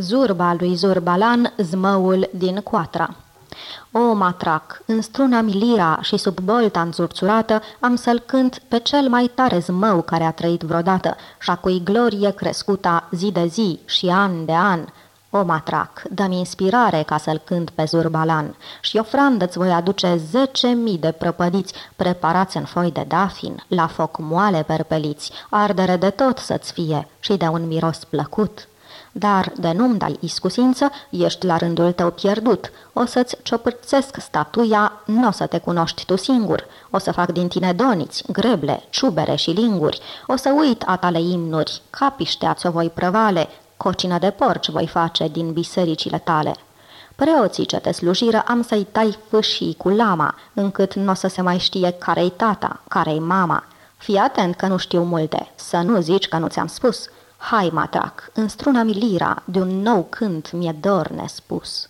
Zurba lui Zurbalan, zmăul din Coatra. O, matrac, în struna mi lira și sub bolta înzurțurată am să-l cânt pe cel mai tare zmău care a trăit vreodată și a cui glorie crescuta zi de zi și an de an. O, matrac, dă-mi inspirare ca să-l cânt pe Zurbalan și ofrandă îți voi aduce zece mii de prăpădiți preparați în foi de dafin, la foc moale perpeliți, ardere de tot să-ți fie și de un miros plăcut dar de nu-mi dai iscusință, ești la rândul tău pierdut. O să-ți ciopârțesc statuia, nu o să te cunoști tu singur. O să fac din tine doniți, greble, ciubere și linguri. O să uit a tale imnuri, capiștea ți-o voi prăvale, cocină de porci voi face din bisericile tale. Preoții ce te slujiră am să-i tai fâșii cu lama, încât nu o să se mai știe care-i tata, care-i mama. Fii atent că nu știu multe, să nu zici că nu ți-am spus. Hai, matrac, înstrună-mi lira, de un nou cânt mi-e dor nespus.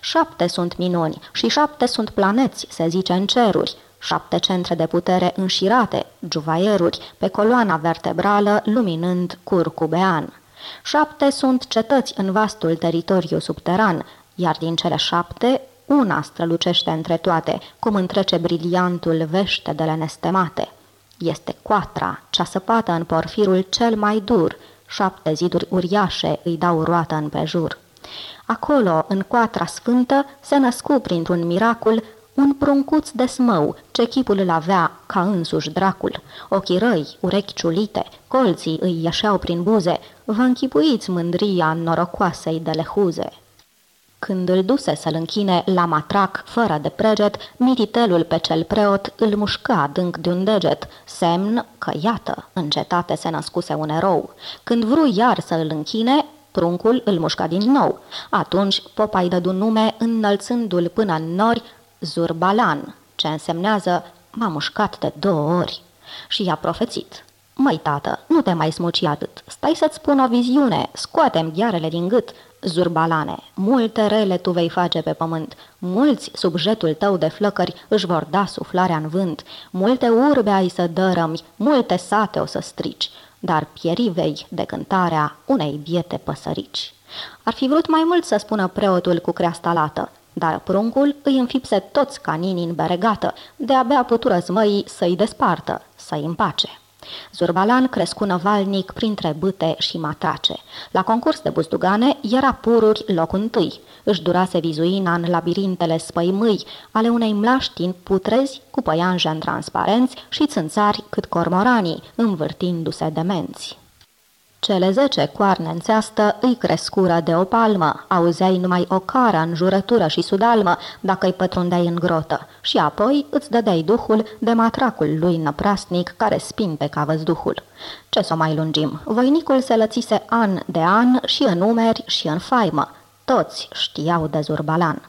Șapte sunt minuni și șapte sunt planeți, se zice în ceruri, șapte centre de putere înșirate, juvaieruri, pe coloana vertebrală luminând curcubean. Șapte sunt cetăți în vastul teritoriu subteran, iar din cele șapte, una strălucește între toate, cum întrece briliantul veștedele nestemate. Este coatra, cea săpată în porfirul cel mai dur, Șapte ziduri uriașe îi dau roată în prejur. Acolo, în coatra sfântă, se născu printr-un miracol un pruncuț de smău, ce chipul îl avea ca însuși dracul. Ochii răi, urechi ciulite, colții îi ieșeau prin buze, vă închipuiți mândria norocoasei de lehuze. Când îl duse să-l închine la matrac, fără de preget, mititelul pe cel preot îl mușcă adânc de un deget, semn că, iată, în cetate se născuse un erou. Când vru iar să îl închine, pruncul îl mușca din nou. Atunci popa îi dădu nume înălțându-l până în nori Zurbalan, ce însemnează m-a mușcat de două ori. Și i-a profețit. Măi, tată, nu te mai smuci atât. Stai să-ți spun o viziune, scoatem ghearele din gât, Zurbalane, multe rele tu vei face pe pământ, mulți sub jetul tău de flăcări își vor da suflarea în vânt, multe urbe ai să dărămi, multe sate o să strici, dar pieri vei de cântarea unei biete păsărici. Ar fi vrut mai mult să spună preotul cu creasta lată, dar pruncul îi înfipse toți caninii în beregată, de-abia putură zmăii să-i despartă, să-i împace. Zurbalan crescu năvalnic printre bâte și matrace. La concurs de buzdugane era pururi loc întâi. Își durase vizuina în labirintele spăimâi ale unei mlaștini putrezi cu păianjeni transparenți și țânțari cât cormoranii, învârtindu-se demenți. Cele zece coarne în țeastă îi crescură de o palmă, auzeai numai o cară în jurătură și sudalmă dacă îi pătrundeai în grotă și apoi îți dădeai duhul de matracul lui năprasnic care spinte ca văzduhul. Ce să mai lungim, voinicul se lățise an de an și în umeri și în faimă. Toți știau de Zurbalan.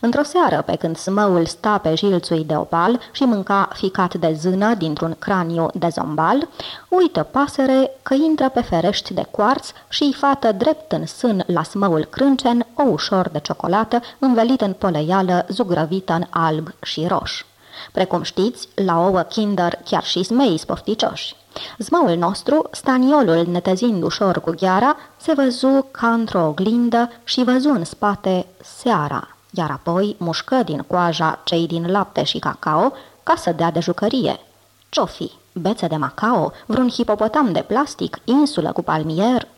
Într-o seară, pe când smăul sta pe jilțui de opal și mânca ficat de zână dintr-un craniu de zombal, uită pasăre că intră pe ferești de coarț și îi fată drept în sân la smăul crâncen o ușor de ciocolată învelită în poleială zugrăvită în alb și roș. Precum știți, la ouă kinder chiar și zmei spofticioși. Zmăul nostru, staniolul netezind ușor cu gheara, se văzu ca într-o oglindă și văzu în spate seara iar apoi mușcă din coaja cei din lapte și cacao ca să dea de jucărie. Ce-o Bețe de macao? Vreun hipopotam de plastic? Insulă cu palmier?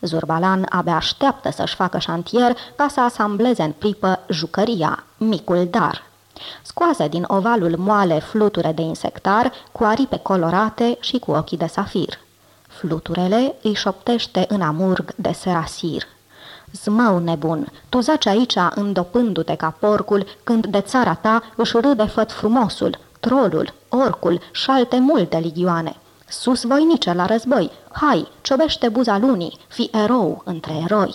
Zurbalan abia așteaptă să-și facă șantier ca să asambleze în pripă jucăria, micul dar. Scoase din ovalul moale fluture de insectar cu aripe colorate și cu ochii de safir. Fluturele îi șoptește în amurg de serasir. Zmău nebun, tu zaci aici îndopându-te ca porcul, când de țara ta își râde făt frumosul, trolul, orcul și șalte multe ligioane. Sus voinice la război, hai, ciobește buza lunii, fi erou între eroi.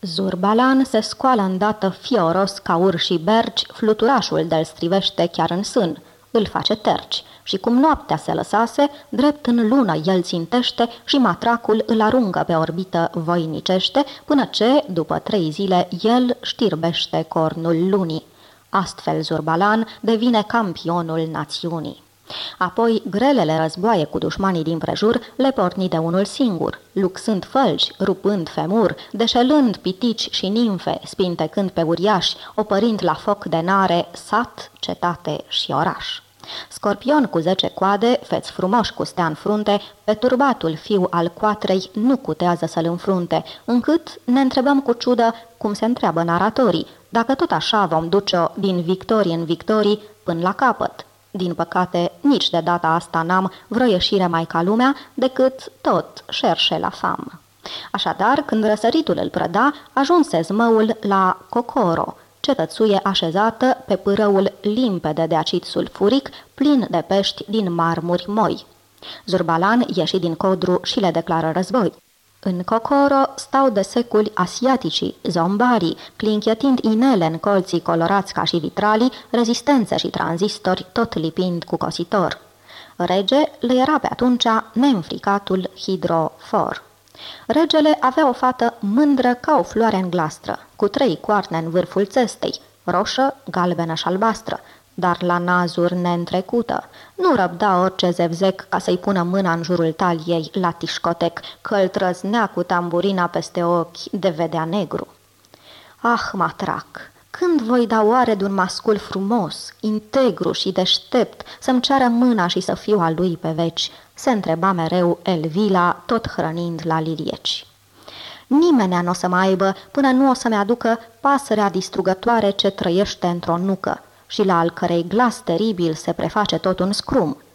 Zurbalan se scoală îndată fioros ca urși berci, fluturașul de-l strivește chiar în sân, îl face terci și cum noaptea se lăsase, drept în lună el țintește și matracul îl aruncă pe orbită voinicește, până ce, după trei zile, el știrbește cornul lunii. Astfel Zurbalan devine campionul națiunii. Apoi, grelele războaie cu dușmanii din prejur le porni de unul singur, luxând fălci, rupând femur, deșelând pitici și nimfe, spintecând pe uriași, opărind la foc de nare sat, cetate și oraș. Scorpion cu zece coade, feți frumoși cu stea în frunte, pe turbatul fiu al coatrei nu cutează să-l înfrunte, încât ne întrebăm cu ciudă cum se întreabă naratorii, dacă tot așa vom duce-o din victorii în victorii până la capăt. Din păcate, nici de data asta n-am vreo ieșire mai ca lumea decât tot șerșe la fam. Așadar, când răsăritul îl prăda, ajunse zmăul la Cocoro, cetățuie așezată pe pârăul limpede de acid sulfuric, plin de pești din marmuri moi. Zurbalan ieși din codru și le declară război. În Cocoro stau de seculi asiaticii, zombarii, clinchetind inele în colții colorați ca și vitralii, rezistențe și tranzistori, tot lipind cu cositor. Rege le era pe atunci neînfricatul hidrofor. Regele avea o fată mândră ca o floare în glastră, cu trei coarne în vârful țestei, roșă, galbenă și albastră, dar la nazuri neîntrecută. Nu răbda orice zevzec ca să-i pună mâna în jurul taliei la tișcotec, că îl trăznea cu tamburina peste ochi de vedea negru. Ah, matrac, când voi da oare de un mascul frumos, integru și deștept, să-mi ceară mâna și să fiu al lui pe veci? Se întreba mereu Elvila, tot hrănind la lilieci. Nimeni nu o să mai aibă până nu o să-mi aducă pasărea distrugătoare ce trăiește într-o nucă și la al cărei glas teribil se preface tot un scrum –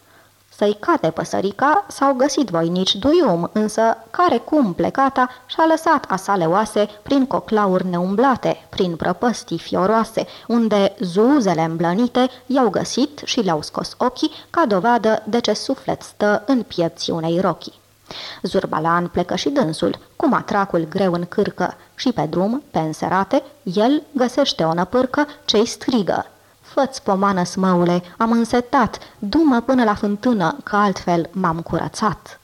să-i cate păsărica, s-au găsit voinici duium, însă care cum plecata și-a lăsat asale oase prin coclauri neumblate, prin prăpăstii fioroase, unde zuzele îmblănite i-au găsit și le-au scos ochii ca dovadă de ce suflet stă în piepții unei rochii. Zurbalan plecă și dânsul, cu matracul greu în cârcă, și pe drum, pe înserate, el găsește o năpârcă ce-i strigă. Fă-ți pomană, smăule, am însetat, du-mă până la fântână, că altfel m-am curățat.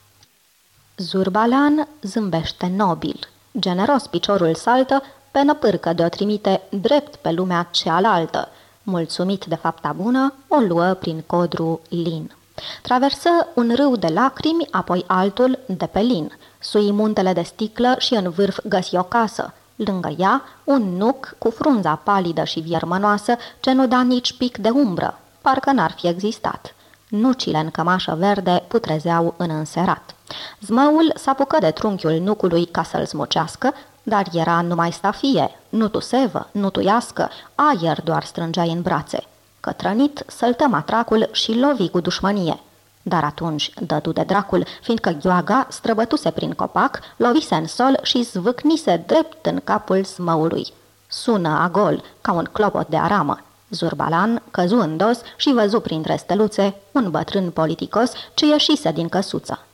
Zurbalan zâmbește nobil. Generos piciorul saltă, pe năpârcă de o trimite drept pe lumea cealaltă. Mulțumit de fapta bună, o luă prin codru lin. Traversă un râu de lacrimi, apoi altul de pe lin. Sui muntele de sticlă și în vârf găsi o casă. Lângă ea, un nuc cu frunza palidă și viermănoasă ce nu da nici pic de umbră, parcă n-ar fi existat. Nucile în cămașă verde putrezeau în înserat. Zmăul s-apucă de trunchiul nucului ca să-l smucească, dar era numai stafie, nu tusevă, nu tuiască, aer doar strângeai în brațe. Cătrănit, săltă matracul și lovi cu dușmănie – dar atunci dădu de dracul, fiindcă gheoaga străbătuse prin copac, lovise în sol și zvâcnise drept în capul smăului. Sună a gol, ca un clopot de aramă. Zurbalan căzu în dos și văzu printre steluțe un bătrân politicos ce ieșise din căsuță.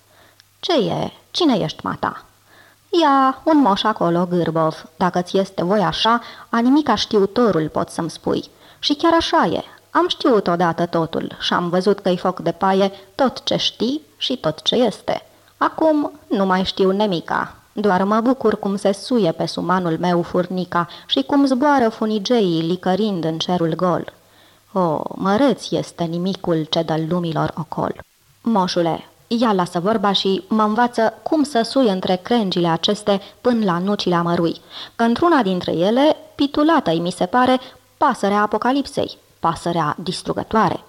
Ce e? Cine ești, mata?" Ia, un moș acolo, Gârbov. Dacă ți este voi așa, a nimica știutorul pot să-mi spui. Și chiar așa e, am știut odată totul și am văzut că-i foc de paie tot ce știi și tot ce este. Acum nu mai știu nemica, doar mă bucur cum se suie pe sumanul meu furnica și cum zboară funigeii licărind în cerul gol. O, măreț este nimicul ce dă lumilor ocol. Moșule, ia lasă vorba și mă învață cum să sui între crengile aceste până la nucile amărui, că într-una dintre ele, pitulată mi se pare, pasărea apocalipsei, pasărea distrugătoare.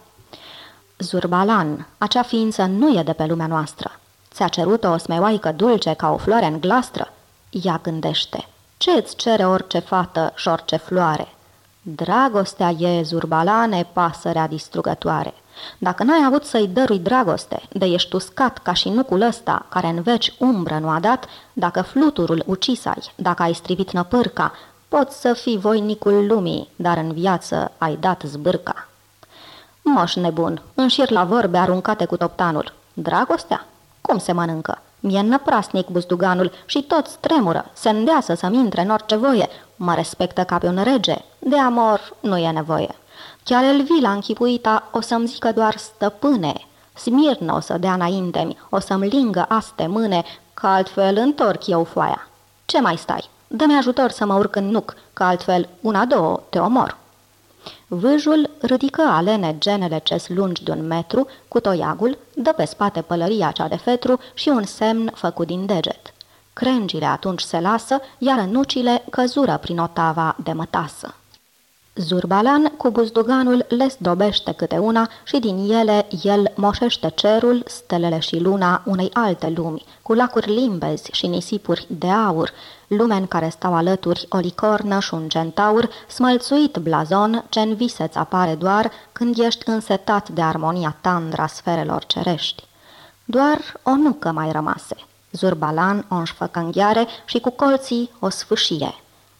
Zurbalan, acea ființă nu e de pe lumea noastră. Ți-a cerut o smeoaică dulce ca o floare în glastră? Ea gândește. Ce îți cere orice fată și orice floare? Dragostea e, zurbalane, pasărea distrugătoare. Dacă n-ai avut să-i dărui dragoste, de ești uscat ca și nucul ăsta, care în veci umbră nu a dat, dacă fluturul ucis ai, dacă ai strivit năpârca, Poți să fii voinicul lumii, dar în viață ai dat zbârca. Moș nebun, înșir la vorbe aruncate cu toptanul. Dragostea? Cum se mănâncă? Mie năprasnic buzduganul și tot tremură, se îndeasă să-mi intre în orice voie. Mă respectă ca pe un rege. De amor nu e nevoie. Chiar Elvila închipuita o să-mi zică doar stăpâne. Smirnă o să dea înainte o să-mi lingă aste mâne, că altfel întorc eu foaia. Ce mai stai? Dă-mi ajutor să mă urc în nuc, că altfel, una, două, te omor. Vâjul ridică alene genele ce lungi de un metru, cu toiagul, dă pe spate pălăria cea de fetru și un semn făcut din deget. Crengile atunci se lasă, iar nucile căzură prin otava de mătasă. Zurbalan cu buzduganul le dobește câte una și din ele el moșește cerul, stelele și luna unei alte lumi, cu lacuri limbezi și nisipuri de aur, lume în care stau alături o licornă și un centaur, smălțuit blazon ce în viseț apare doar când ești însetat de armonia tandra sferelor cerești. Doar o nucă mai rămase. Zurbalan o înșfăcânghiare și cu colții o sfâșie.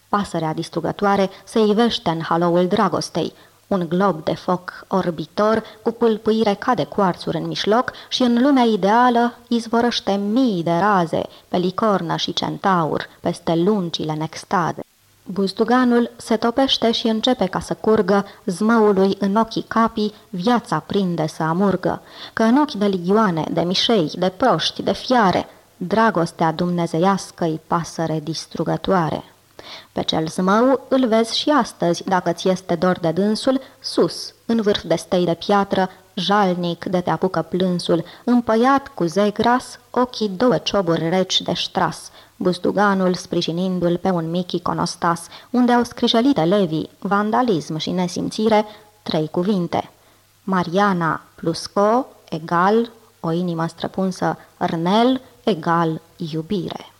Pasărea distrugătoare se ivește în haloul dragostei, un glob de foc orbitor cu pâlpâire ca de coarțuri în mijloc și în lumea ideală izvorăște mii de raze pe licornă și centaur peste lungile în extaze. Buzduganul se topește și începe ca să curgă zmăului în ochii capii, viața prinde să amurgă, că în ochi de ligioane, de mișei, de proști, de fiare, dragostea dumnezeiască-i pasăre distrugătoare. Pe cel zmău îl vezi și astăzi, dacă ți este dor de dânsul, sus, în vârf de stei de piatră, jalnic de te apucă plânsul, împăiat cu zei gras, ochii două cioburi reci de ștras, bustuganul sprijinindu-l pe un mic iconostas, unde au scrijelit elevii, vandalism și nesimțire, trei cuvinte. Mariana plus Co egal, o inimă străpunsă, Rnel egal iubire.